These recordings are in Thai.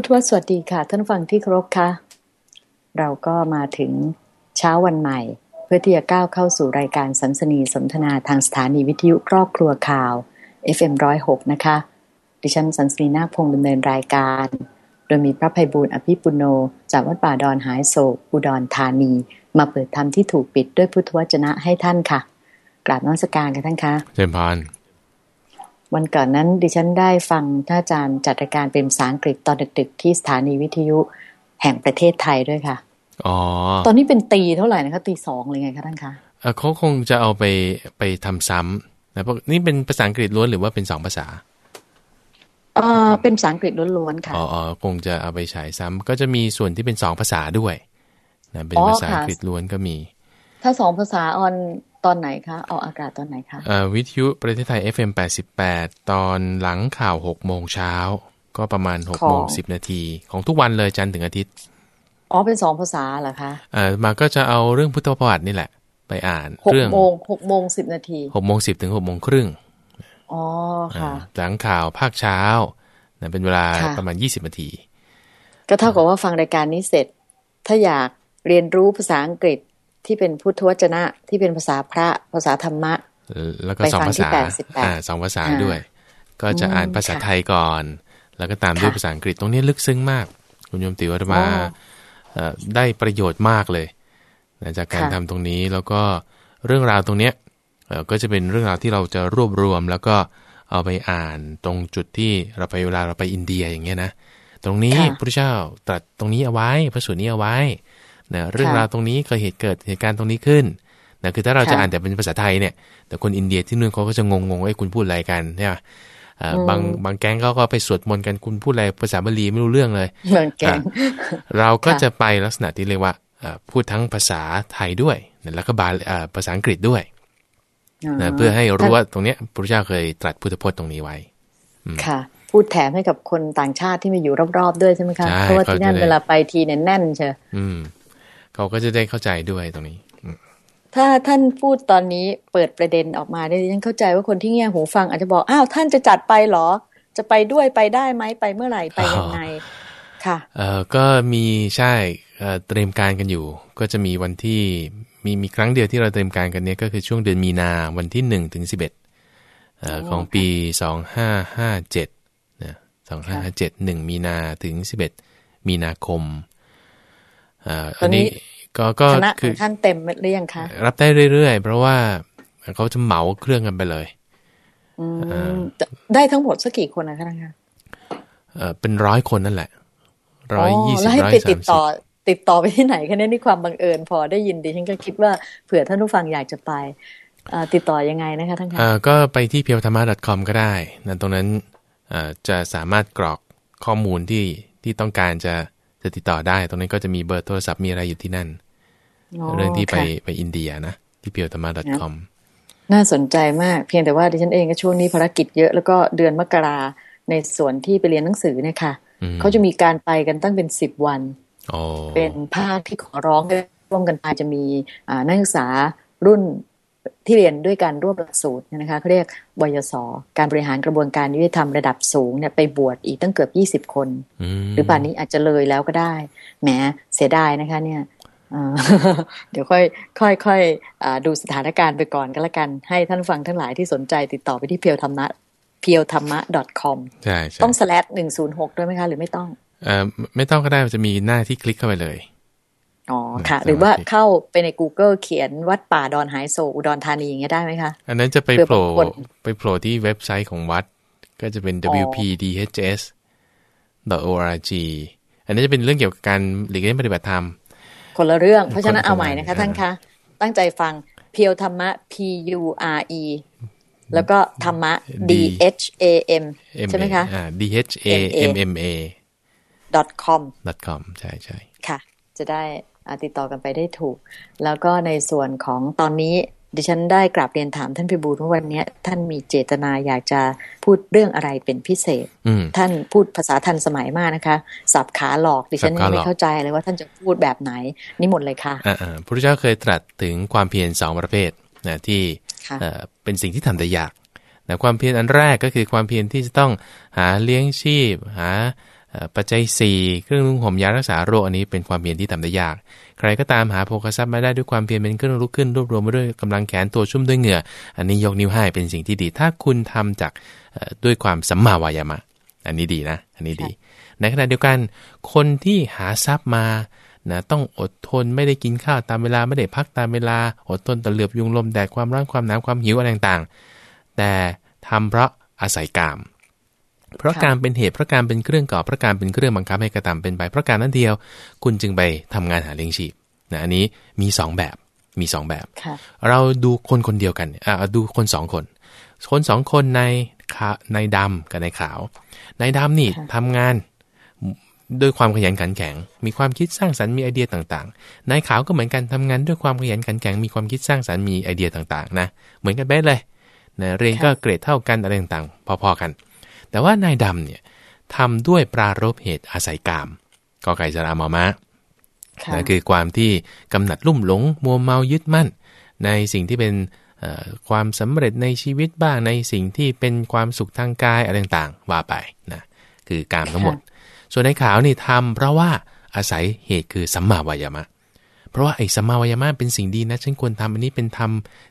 พุทธวสวัสดีค่ะ ท่านฟังที่เคารพค่ะ เราก็มาถึงเช้าวันใหม่ เพื่อที่จะก้าวเข้าสู่รายการสัมสนีสนทนาทางสถานีวิทยุครอบครัวข่าว FM106 นะคะ ดิฉันสันสนีนาคพงษ์ดำเนินรายการ โดยมีพระภัยบูรณ์อภิปุโน จากวัดป่าดอนหายโศกอุดรธานี มาเปิดธรรมที่ถูกปิดด้วยพุทธวจนะให้ท่านค่ะ กราบน้อมสการกันท่านคะเจริญพร วันก่อนนั้นดิฉันได้ฟังท่านอาจารย์จัดรายการเป็นภาษาอังกฤษตอนดึกๆ ที่สถานีวิทยุแห่งประเทศไทยด้วยค่ะอ๋อตอนนี้เป็นตีเท่าไหร่นะคะตีสองเลยไงคะท่านคะเอ่อเขาคงจะเอาไปไปทำซ้ำนะเพราะนี่เป็นภาษาอังกฤษล้วนหรือว่าเป็นสองภาษาเออเป็นภาษาอังกฤษล้วนๆค่ะอ๋ออ๋อคงจะเอาไปฉายซ้ำก็จะมีส่วนที่เป็นสองภาษาด้วยนะเป็นอ๋อภาษาอังค่ะกฤษล้วนก็มี ถ้าสองภาษาออน ตอนไหนคะออกอากาศตอนไหนคะเอ่อวิทยุประเทศไทย FM 88 ตอนหลังข่าว6โมงเช้า ก็ประมาณ6โมง10 นาที ของทุกวันเลยจันทร์ถึงอาทิตย์อ๋อเป็นสองภาษาเหรอคะเอ่อมาก็จะเอาเรื่องพุทธประวัตินี่แหละ ไปอ่านหกเรื่องโมงหกโมงสิบนาที6โมง10ถึง6โมงครึ่งอ๋อค่ะอ่าหลังข่าวภาคเช้านะเป็นเวลาค่ะประมาณ20นาที ก็เท่ากับว่าฟังรายการนี้เสร็จ ถ้าอยากเรียนรู้ภาษาอังกฤษ ที่เป็นพุทธวจนะที่เป็นภาษาพระภาษาธรรมะเอ่อแล้วก็ไปสองฟังภาที่ษา88อ่าสองภาษาอ่าด้วย ก็จะอ่านภาษาค่ะไทยก่อน แล้วก็ตามด้วยค่ะภาษาอังกฤษตรงนี้ลึกซึ้งมาก คุณโยมติวอาตมาอ๋อเอ่อได้ประโยชน์มากเลยนะจากการค่ะทำตรงนี้แล้วก็เรื่องราวตรงเนี้ยเอ่อก็จะเป็นเรื่องราวที่เราจะรวบรวม แล้วก็เอาไปอ่านตรงจุดที่เราไปเวลาเราไปอินเดียอย่างเงี้ยนะตรงนี้ค่ะพระเจ้าตรัสตรงนี้เอาไว้พระสูตรนี้เอาไว้ นะเรื่องค่ะราวตรงนี้เคยเหตุเกิดเหตุการณ์ตรงนี้ขึ้นนะคือถ้าเราจะค่ะอ่านแต่เป็นภาษาไทยเนี่ย แต่คนอินเดียที่นู่นเขาก็จะงงงๆว่าเอ้ยคุณพูดอะไรกันใช่ไหมอ่าอืมบางบางแก๊งเขาก็ไปสวดมนต์กันคุณพูดอะไรภาษาบาลีไม่รู้เรื่องเลยเหมือนแกงเราก็ค่ะจะไปลักษณะที่เรียกว่าเอ่อพูดทั้งภาษาไทยด้วยแล้วก็บาลเอ่อภาษาอังกฤษด้วยนะเพื่อให้รู้ว่าตรงเนี้ยพระพุทธเจ้าเคยตรัสพุทธพจน์ตรงนี้ไว้ค่ะ พูดแถมให้กับคนต่างชาติที่มาอยู่รอบๆด้วยใช่ไหมคะใช่เพราะว่าที่นั่นเขาจะได้เวลาไปทีเนี่ยแน่นเชียวอืม เขาก็จะได้เข้าใจด้วยตรงนี้อืมถ้าท่านพูดตอนนี้เปิดประเด็นออกมาได้ดิฉันเข้าใจว่าคนที่เงี่ยหูฟังอาจจะบอกอ้าวท่านจะจัดไปเหรอ จะไปด้วยไปได้ไหมไปเมื่อไหร่ไปยังไงค่ะเอ่อก็มีใช่เอ่อเตรียมการกันอยู่ ก็จะมีวันที่มีมีครั้งเดียวที่เราเตรียมการกันเนี้ยก็คือช่วงเดือนมีนาวันที่หนึ่งถึงสิบเอ็ดเอ่อโอ้ของปีสองห้าห้าเจ็ดนะสองห้าห้าเจ็ดหนึ่งมีนาถึงสิบเอ็ดมีนาคมเอ่อตอัอนนนี้นี้ก็ก็คณะขคือองท่านเต็มหรือยังคะ รับได้เรื่อยๆ เพราะว่าเขาจะเหมาเครื่องกันไปเลยอือ่ามได้ทั้งหมดสักกี่คนนะคะท่านคะเอ่อเป็นร้อยคนนั่นแหละร้อยยี่สิแล้บวให้ร้อยไปสาติดมสิต่อบติดต่อไปที่ไหนคะเนี่ยนี่ความบังเอิญ พอได้ยินดิฉันก็คิดว่าเผื่อท่านผู้ฟังอยากจะไปเอ่อติดต่อยังไงนะคะท่านคะเอ่อก็ไปที่เพียวธรรมะ .com ก็ได้นะตรงนั้นเอ่อจะสามารถกรอกข้อมูลที่ที่ต้องการจะ จะติดต่อได้ ตรงนั้นก็จะมีเบอร์โทรศัพท์มีอะไรอยู่ที่นั่น เรื่องที่ไปค่ะไปอินเดียนะที่เพียวธรรมะ .com น่าสนใจมาก เพียงแต่ว่าดิฉันเองก็ช่วงนี้ภารกิจเยอะแล้วก็เดือนมกราในส่วนที่ไปเรียนหนังสือเนี่ยค่ะอืมเขาจะมีการไปกันตั้งเป็นสิบวันโอ้เป็นภาคที่ขอร้องให้ร่วมกันไปจะมีอ่านักศึกษารุ่น ที่เรียนด้วยการร่วมหลักสูตรเนยนะคะเขาเรียกบยศการบริหารกระบวนการยุติธรรมระดับสูงเนี่ยไปบวชอีกตั้งเกือบยี่สิบคนมหรือป่านนี้อาจจะเลยแล้วก็ได้แหมเสียดายนะคะ เนี่ยอ่าเดี๋ยวค่อยค่อยค่อยอาดูสถานการณ์ไปก่อนก็แล้วกัน ให้ท่านฟังทั้งหลายที่สนใจติดต่อไปที่เพียวธรรมะเพียวธรรมะ .com ใช่ใช่ต้อง slash หนึ่งศูนย์หกด้วยไหมคะ หรือไม่ต้องเอ่อไม่ต้องก็ได้มันจะมีหน้าที่คลิกเข้าไปเลย อ๋อค่ะอืมหรือว่าสมาธิเข้าไปใน Google เขียนวัดป่าดอนหายโศกอุดรธานีอย่างเงี้ยได้ไหมคะ อันนั้นจะไปเพื่อโผล่บางคนไปโผล่ที่เว็บไซต์ของวัด ก็จะเป็นอ๋อ wpdhs org อันนี้จะเป็นเรื่องเกี่ยวกับการหลีกเลี่ยงปฏิบัติธรรม คนละเรื่อง เพราะฉะนั้นคนละเอาใหม่นะคะอ่าท่านคะ ตั้งใจฟังเพียวธรรมะ P U R E แล้วก็ธรรมะ D H A M ใช่ไหมคะอ่า d h a m m a .com com ใช่ใช่ค่ะ จะได้อ่า ติดต่อกันไปได้ถูก แล้วก็ในส่วนของตอนนี้ดิฉันได้กราบเรียนถามท่านพิบูลว่าวันนี้ท่านมีเจตนาอยากจะพูดเรื่องอะไรเป็นพิเศษอืมท่านพูดภาษาทันสมัยมากนะคะสับขาหลอกดิฉันสับยัขางหลไม่อกเข้าใจเลยว่าท่านจะพูดแบบไหนนิมนต์เลยค่ะอ่าอ่าพระพุทธเจ้าเคยตรัสถึงความเพียรสองประเภทนะที่ค่ะเอ่อเป็นสิ่งที่ทำได้ยากนะความเพียรอันแรกก็คือความเพียรที่จะต้องหาเลี้ยงชีพ หา ปัจจัย 4 เครื่องนุ่งห่มยารักษาโรคอันนี้เป็นความเพียรที่ทำได้ยาก ใครก็ตามหาโภคทรัพย์มาได้ด้วยความเพียรเป็นเครื่องลุกขึ้นรวบรวมมาด้วยกำลังแขนตัวชุ่มด้วยเหงื่อ อันนี้ยกนิ้วให้เป็นสิ่งที่ดี ถ้าคุณทำจากด้วยความสัมมาวายามะ อันนี้ดีนะ อันนี้ดี ในขณะเดียวกัน คนที่หาทรัพย์มานะต้องอดทนไม่ได้กินข้าวตามเวลาไม่ได้พักตามเวลา อดทนตะเหลือบยุงลมแดดความร้อนความหนาวความหิวอะไรต่างๆแต่ทำเพราะอาศัยกาม เพราะการเป็นเหตุเพราะการเป็นเครื่องก่อเพราะการเป็นเครื่องบังคับให้กระทำเป็นไปเพราะการนั้นเดียว คุณจึงไปทำงานหาเลี้ยงชีพนะอันนี้มี 2 แบบมี 2 แบบ เราดูคนคนเดียวกันอ่าดูคน 2 คน คนสองคนในในดำกับในขาว ในดำนี่ทำงานด้วยความขยันขันแข็ง มีความคิดสร้างสรรค์มีไอเดียต่างๆ นายขาวก็เหมือนกันทำงานด้วยความขยันขันแข็ง มีความคิดสร้างสรรค์มีไอเดียต่างๆ นะ เหมือนกันเป๊ะเลยนะเรียนก็เกรดเท่ากันอะไรต่างๆ พอๆกัน แต่ว่านายดำเนี่ยทำด้วยปรารบเหตุอาศัยกามกอไก่สรามอมะนะคือความที่กำหนัดลุ่มหลงมัวเมายึดมั่น ในสิ่งที่เป็นความสำเร็จในชีวิตบ้างในสิ่งที่เป็นความสุขทางกายอะไรต่างๆ ว่าไปนะคือกามทั้งหมด ส่วนในขาวนี่ทำเพราะว่าอาศัยเหตุคือสัมมาวายามะ เพราะว่าไอ้สัมมาวายามะเป็นสิ่งดีนะ ฉันควรทำอันนี้เป็นธรรม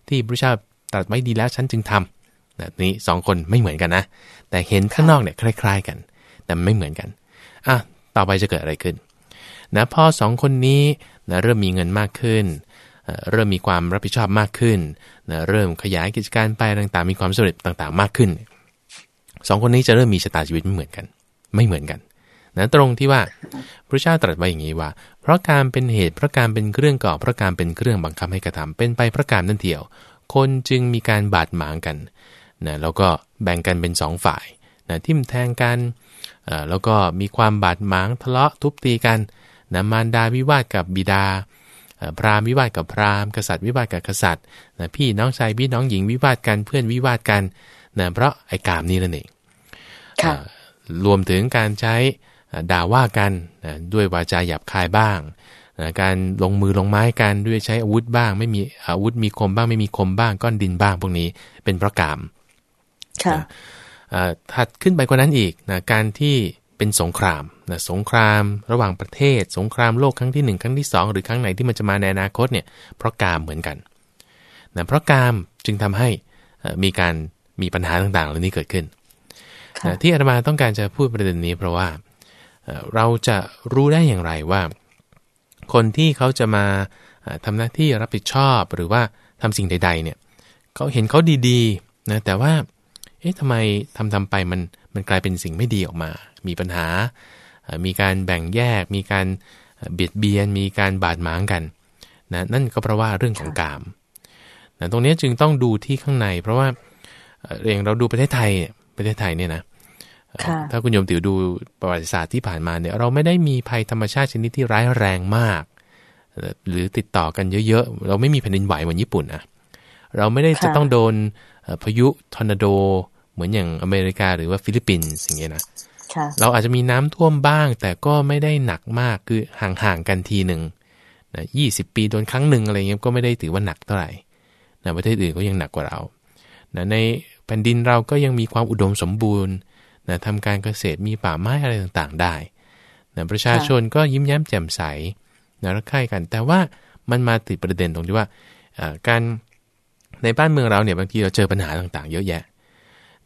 ที่พระเจ้าตรัสไว้ดีแล้วฉันจึงทำ แบบนี้สองคนไม่เหมือนกันนะ แต่เห็นข้างนอกเนี่ยคล้าย ๆ กัน แต่ไม่เหมือนกันอะต่อไปจะเกิดอะไรขึ้นนะพอสองคนนี้นะเริ่มมีเงินมากขึ้น เริ่มมีความรับผิดชอบมากขึ้นนะเริ่มขยายกิจการไปต่างๆ มีความสำเร็จต่างๆ มากขึ้นสองคนนี้จะเริ่มมีชะตาชีวิตไม่เหมือนกัน ไม่เหมือนกันนะตรงที่ว่าพระเจ้าตรัสไว้อย่างนี้ว่า เพราะการเป็นเหตุเพราะการเป็นเครื่องก่อเพราะการเป็นเครื่องบังคับให้กระทำเป็นไปเพราะการนั่นเดียว คนจึงมีการบาดหมางกัน นะแล้วก็แบ่งกันเป็นสองฝ่ายนะทิมแทงกันแล้วก็มีความบาดหมางทะเลาะทุบตีกันนะมารดาวิวาทกับบิดา พราหมณ์วิวาทกับพราหมณ์กษัตริย์วิวาทกับกษัตริย์นะพี่น้องชายพี่น้องหญิงวิวาทกันเพื่อนวิวาทกันนะเพราะไอ้กามนี้นั่นเองรวมถึงการใช้ด่าว่ากันด้วยวาจาหยาบคายบ้างการลงมือลงไม้กันด้วยใช้อาวุธบ้าง ไม่มีอาวุธมีคมบ้างไม่มีคมบ้างก้อนดินบ้างพวกนี้เป็นประกาม ค่ะถัดขึ้นไปกว่านั้นอีกนะการที่เป็นสงครามนะสงคราม ระหว่างประเทศ สงครามโลกครั้งที่ 1 ครั้งที่ 2 หรือครั้งไหนที่มันจะมาในอนาคตเนี่ยเพราะกามเหมือนกันนะเพราะกามจึงทำให้มีการมีปัญหาต่างๆเหล่านี้เกิดขึ้นนะที่อาตมาต้องการจะพูดประเด็นนี้ เพราะว่าเราจะรู้ได้อย่างไรว่า คนที่เขาจะมาทำหน้าที่รับผิดชอบหรือว่าทำสิ่งใด ๆ เนี่ยเขาเห็นเขาดีๆนะแต่ว่า เอ๊ะทำไมทำทำไปมันมันกลายเป็นสิ่งไม่ดีออกมา มีปัญหา มีการแบ่งแยก มีการเบียดเบียน มีการบาดหมางกันนะนั่นก็เพราะว่าเรื่องของกามนะตรงนี้จึงต้องดูที่ข้างใน เพราะว่าเองเราดูประเทศไทยประเทศไทยเนี่ยนะถ้าคุณโยมติ๋วดูประวัติศาสตร์ที่ผ่านมาเนี่ยเราไม่ได้มีภัยธรรมชาติชนิดที่ร้ายแรงมาก หรือติดต่อกันเยอะๆ เราไม่มีแผ่นดินไหวเหมือนญี่ปุ่นนะ เราไม่ได้จะต้องโดนพายุทอร์นาโด เหมือนอย่างอเมริกาหรือว่าฟิลิปปินส์อย่างเงี้ยนะเราอาจจะมีน้ำท่วมบ้าง แต่ก็ไม่ได้หนักมากคือห่างๆกันทีหนึ่งนะยี่สิบปีโดนครั้งหนึ่งอะไรเงี้ยก็ไม่ได้ถือว่าหนักเท่าไหร่นะประเทศอื่นก็ยังหนักกว่าเรานะในแผ่นดินเราก็ยังมีความอุดมสมบูรณ์นะทำการเกษตรมีป่าไม้อะไรต่างๆได้นะประชาชนก็ยิ้มแย้มแจ่มใสนะรักใคร่กัน แต่ว่ามันมาติดประเด็นตรงที่ว่าการ ในบ้านเมืองเราเนี่ยบางทีเราเจอปัญหาต่างๆ เยอะแยะ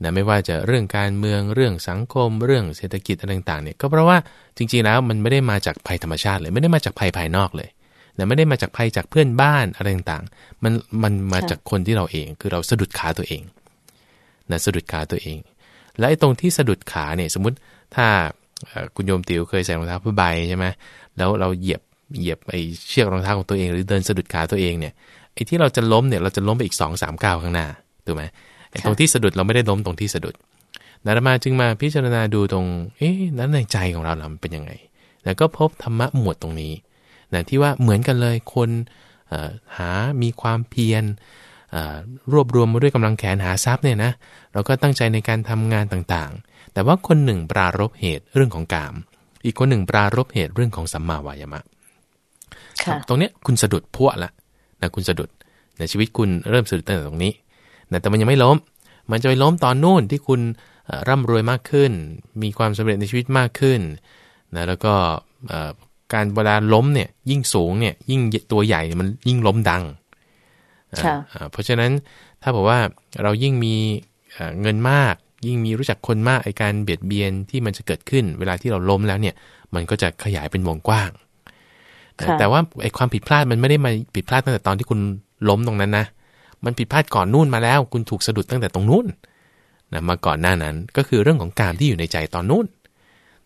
นะไม่ว่าจะเรื่องการเมืองเรื่องสังคม เรื่องเศรษฐกิจอะไรต่างๆเนี่ยก็เพราะว่าจริงๆแล้วมันไม่ได้มาจากภัยธรรมชาติเลย ไม่ได้มาจากภัยภายนอกเลยนะไม่ได้มาจากภัยจากเพื่อนบ้านอะไรต่างๆมันมันมาจากคนที่เราเอง คือเราสะดุดขาตัวเองนะสะดุดขาตัวเอง และไอ้ตรงที่สะดุดขาเนี่ยสมมติถ้าคุณโยมติ๋วเคยใส่รองเท้าผ้าใบใช่ไหมแล้วเราเหยียบเหยียบไอ้เชือกรองเท้าของตัวเอง หรือเดินสะดุดขาตัวเองเนี่ย ไอ้ที่เราจะล้มเนี่ยเราจะล้มไปอีก2อสามก้าวข้างหน้าถูกไหมไอ้ตรงที่สะดุดเราไม่ได้ล้มตรงที่สะดุดนารามาจึงมาพิจารณาดูตรง เอ๊ะนั้นในใจของเราเราเป็นยังไง แล้วก็พบธรรมะหมวดตรงนี้นะที่ว่าเหมือนกันเลยคนหา มีความเพียรรวบรวมมาด้วยกำลังแขนหาทรัพย์เนี่ยนะ เราก็ตั้งใจในการทำงานต่างๆ แต่ว่าคนหนึ่งปรารบเหตุเรื่องของกาม อีกคนหนึ่งปรารบเหตุเรื่องของสัมมาวายามะ ตรงเนี้ยคุณสะดุดพวละ นะคุณสะดุดในชีวิตคุณเริ่มสะดุดตั้งแต่ตรงนี้นะแต่มันยังไม่ล้ม มันจะไปล้มตอนนู่นที่คุณร่ำรวยมากขึ้น มีความสำเร็จในชีวิตมากขึ้นนะแล้วก็การเวลาล้มเนี่ยยิ่งสูงเนี่ยยิ่งตัวใหญ่มันยิ่งล้มดัง เพราะฉะนั้นถ้าบอกว่าเรายิ่งมีเงินมาก ยิ่งมีรู้จักคนมากไอการเบียดเบียนที่มันจะเกิดขึ้น เวลาที่เราล้มแล้วเนี่ย มันก็จะขยายเป็นวงกว้าง แต่ว่าไอความผิดพลาดมันไม่ได้มาผิดพลาดตั้งแต่ตอนที่คุณล้มตรงนั้นนะ มันผิดพลาดก่อนนู่นมาแล้ว คุณถูกสะดุดตั้งแต่ตรงนู้นนะมาก่อนหน้านั้นก็คือเรื่องของการที่อยู่ในใจตอนนู้น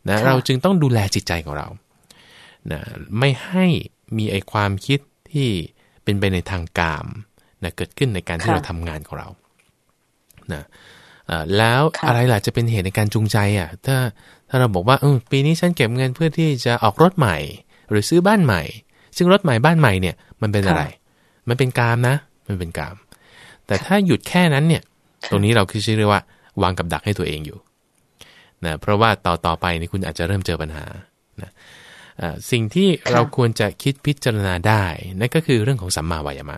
นะเราจึงต้องดูแลจิตใจของเรานะไม่ให้มีไอความคิดที่เป็นไปในทางกามนะเกิดขึ้นในการที่เราทำงานของเรานะแล้วอะไรล่ะจะเป็นเหตุในการจูงใจอะถ้าถ้าเราบอกว่าเออปีนี้ฉันเก็บเงินเพื่อที่จะออกรถใหม่ หรือซื้อบ้านใหม่ ซึ่งรถใหม่บ้านใหม่เนี่ยมันเป็นอะไร มันเป็นกามนะ มันเป็นกาม แต่ถ้าหยุดแค่นั้นเนี่ย ตรงนี้เราคือชื่อเรียกว่าวางกับดักให้ตัวเองอยู่นะเพราะว่าต่อต่อไปนี่คุณอาจจะเริ่มเจอปัญหานะสิ่งที่เราควรจะคิดพิจารณาได้นั่นก็คือเรื่องของสัมมาวายามะ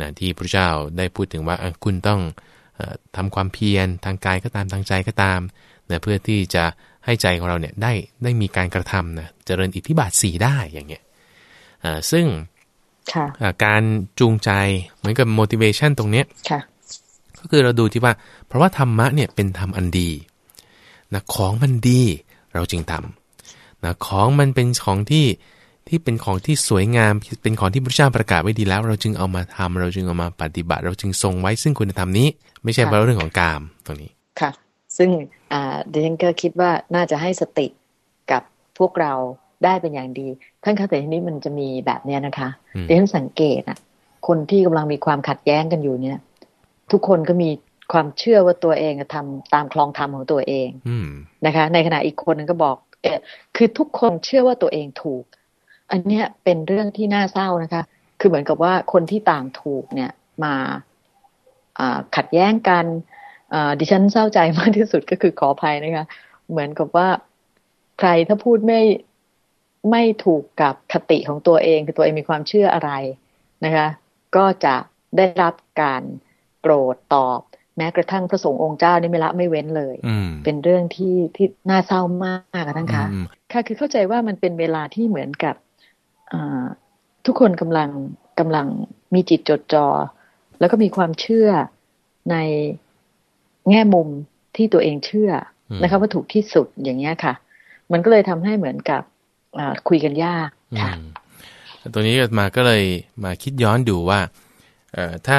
นะที่พระเจ้าได้พูดถึงว่าคุณต้องทำความเพียรทางกายก็ตามทางใจก็ตามนะเพื่อที่จะ ให้ใจของเราเนี่ยได้ได้มีการกระทำนะเจริญอิทธิบาทสีได้อย่างเงี้ยซึ่งการจูงใจเหมือนกับ motivation ตรงเนี้ยก็คือเราดูที่ว่า เพราะว่าธรรมะเนี่ยเป็นธรรมอันดีนะของมันดีเราจึงทำนะของมันเป็นของที่ที่เป็นของที่สวยงามเป็นของที่พระเจ้าประกาศไว้ดีแล้ว เราจึงเอามาทำเราจึงเอามาปฏิบัติ เราจึงทรงไว้ซึ่งคุณธรรมนี้ ไม่ใช่เรื่องของกามตรงนี้ค่ะ ซึ่งอ่าดิฉันก็คิดว่าน่าจะให้สติกับพวกเราได้เป็นอย่างดี ท่านคะแต่ทีนี้มันจะมีแบบเนี้ยนะคะดิฉันสังเกตอะคนที่กำลังมีความขัดแย้งกันอยู่เนี่ย ทุกคนก็มีความเชื่อว่าตัวเองทำตามคลองธรรมของตัวเองนะคะ ในขณะอีกคนนึงก็บอกเออคือทุกคนเชื่อว่าตัวเองถูก อันเนี้ยเป็นเรื่องที่น่าเศร้านะคะ คือเหมือนกับว่าคนที่ต่างถูกเนี่ยมาขัดแย้งกัน ดิฉันเศร้าใจมากที่สุดก็คือขออภัยนะคะ เหมือนกับว่าใครถ้าพูดไม่ไม่ถูกกับคติของตัวเอง คือตัวเองมีความเชื่ออะไรนะคะ ก็จะได้รับการโกรธตอบ แม้กระทั่งพระสงฆ์องค์เจ้านี่ไม่ละไม่เว้นเลย เป็นเรื่องที่ที่น่าเศร้ามากท่านคะค่ะคือเข้าใจว่ามันเป็นเวลาที่เหมือนกับทุกคนกำลังกำลังมีจิตจดจอ่อแล้วก็มีความเชื่อใน แง่มุมที่ตัวเองเชื่อนะคะว่าถูกที่สุดอย่างเงี้ยค่ะ มันก็เลยทำให้เหมือนกับคุยกันยากค่ะตัวนี้มาก็เลยมาคิดย้อนดูว่าถ้า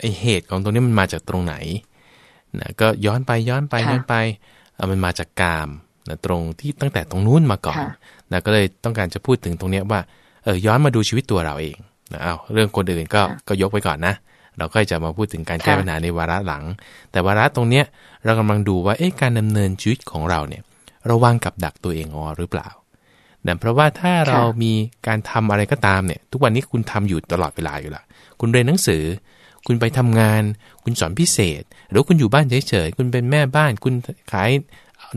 ไอเหตุของตรงนี้มันมาจากตรงไหนนะก็ย้อนไปย้อนไปย้อนไปเอามันมาจากกามนะตรงที่ตั้งแต่ตรงนู้นมาก่อนนะก็เลยต้องการจะพูดถึงตรงนี้ว่าเออย้อนมาดูชีวิตตัวเราเองนะเอาเรื่องคนอื่นก็ก็ยกไปก่อนนะ เราก็จะมาพูดถึงการแก้ปัญหาในวาระหลัง แต่วาระตรงเนี้ยเรากำลังดูว่าเอ๊ะการดำเนินชีวิตของเราเนี่ยระวังกับดักตัวเองอ๋อหรือเปล่านะเพราะว่าถ้าเรามีการทำอะไรก็ตามเนี่ย ทุกวันนี้คุณทำอยู่ตลอดเวลาอยู่ละคุณเรียนหนังสือ คุณไปทำงาน คุณสอนพิเศษ หรือคุณอยู่บ้านเฉยๆคุณเป็นแม่บ้าน คุณขาย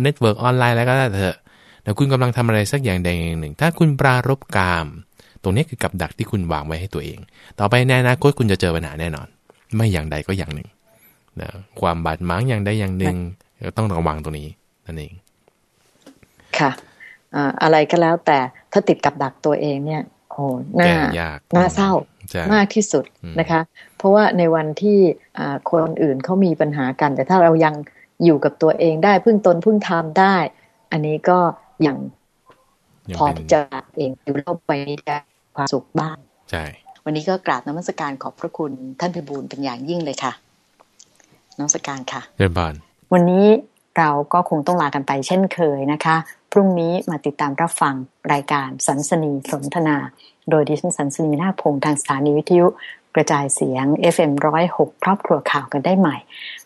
network ออนไลน์แล้วก็ได้เถอะแต่คุณกำลังทำอะไรสักอย่างใดอย่างหนึ่ง ถ้าคุณปรารภกาม ตรงนี้คือกับดักที่คุณวางไว้ให้ตัวเอง ต่อไปในอนาคตคุณจะเจอปัญหาแน่นอน ไม่อย่างใดก็อย่างหนึ่งนะความบาดหมางอย่างใดอย่างหนึ่งต้องระวังตรงนี้นั่นเอง ค่ะอะไรก็แล้วแต่ถ้าติดกับดักตัวเองเนี่ยโอ้หน้าหน้าเศร้ามากที่สุดนะคะ เพราะว่าในวันที่คนอื่นเขามีปัญหากัน แต่ถ้าเรายังอยู่กับตัวเองได้พึ่งตนพึ่งทำได้ อันนี้ก็ยังพอจะเองอยู่โลกไปนี้ได้ ความสุขบ้างใช่วันนี้ก็กราบนมัสการขอบพระคุณท่านพิบูลเป็นอย่างยิ่งเลยค่ะนมัสการค่ะเรียนบานวันนี้เราก็คงต้องลากันไปเช่นเคยนะคะ พรุ่งนี้มาติดตามรับฟังรายการสันสนีสนทนา โดยดิฉันสันสนีนาพงทางสถานีวิทยุ กระจายเสียง FM106 ครอบครัวข่าวกันได้ใหม่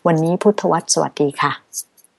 วันนี้พุทธวัตรสวัสดีค่ะ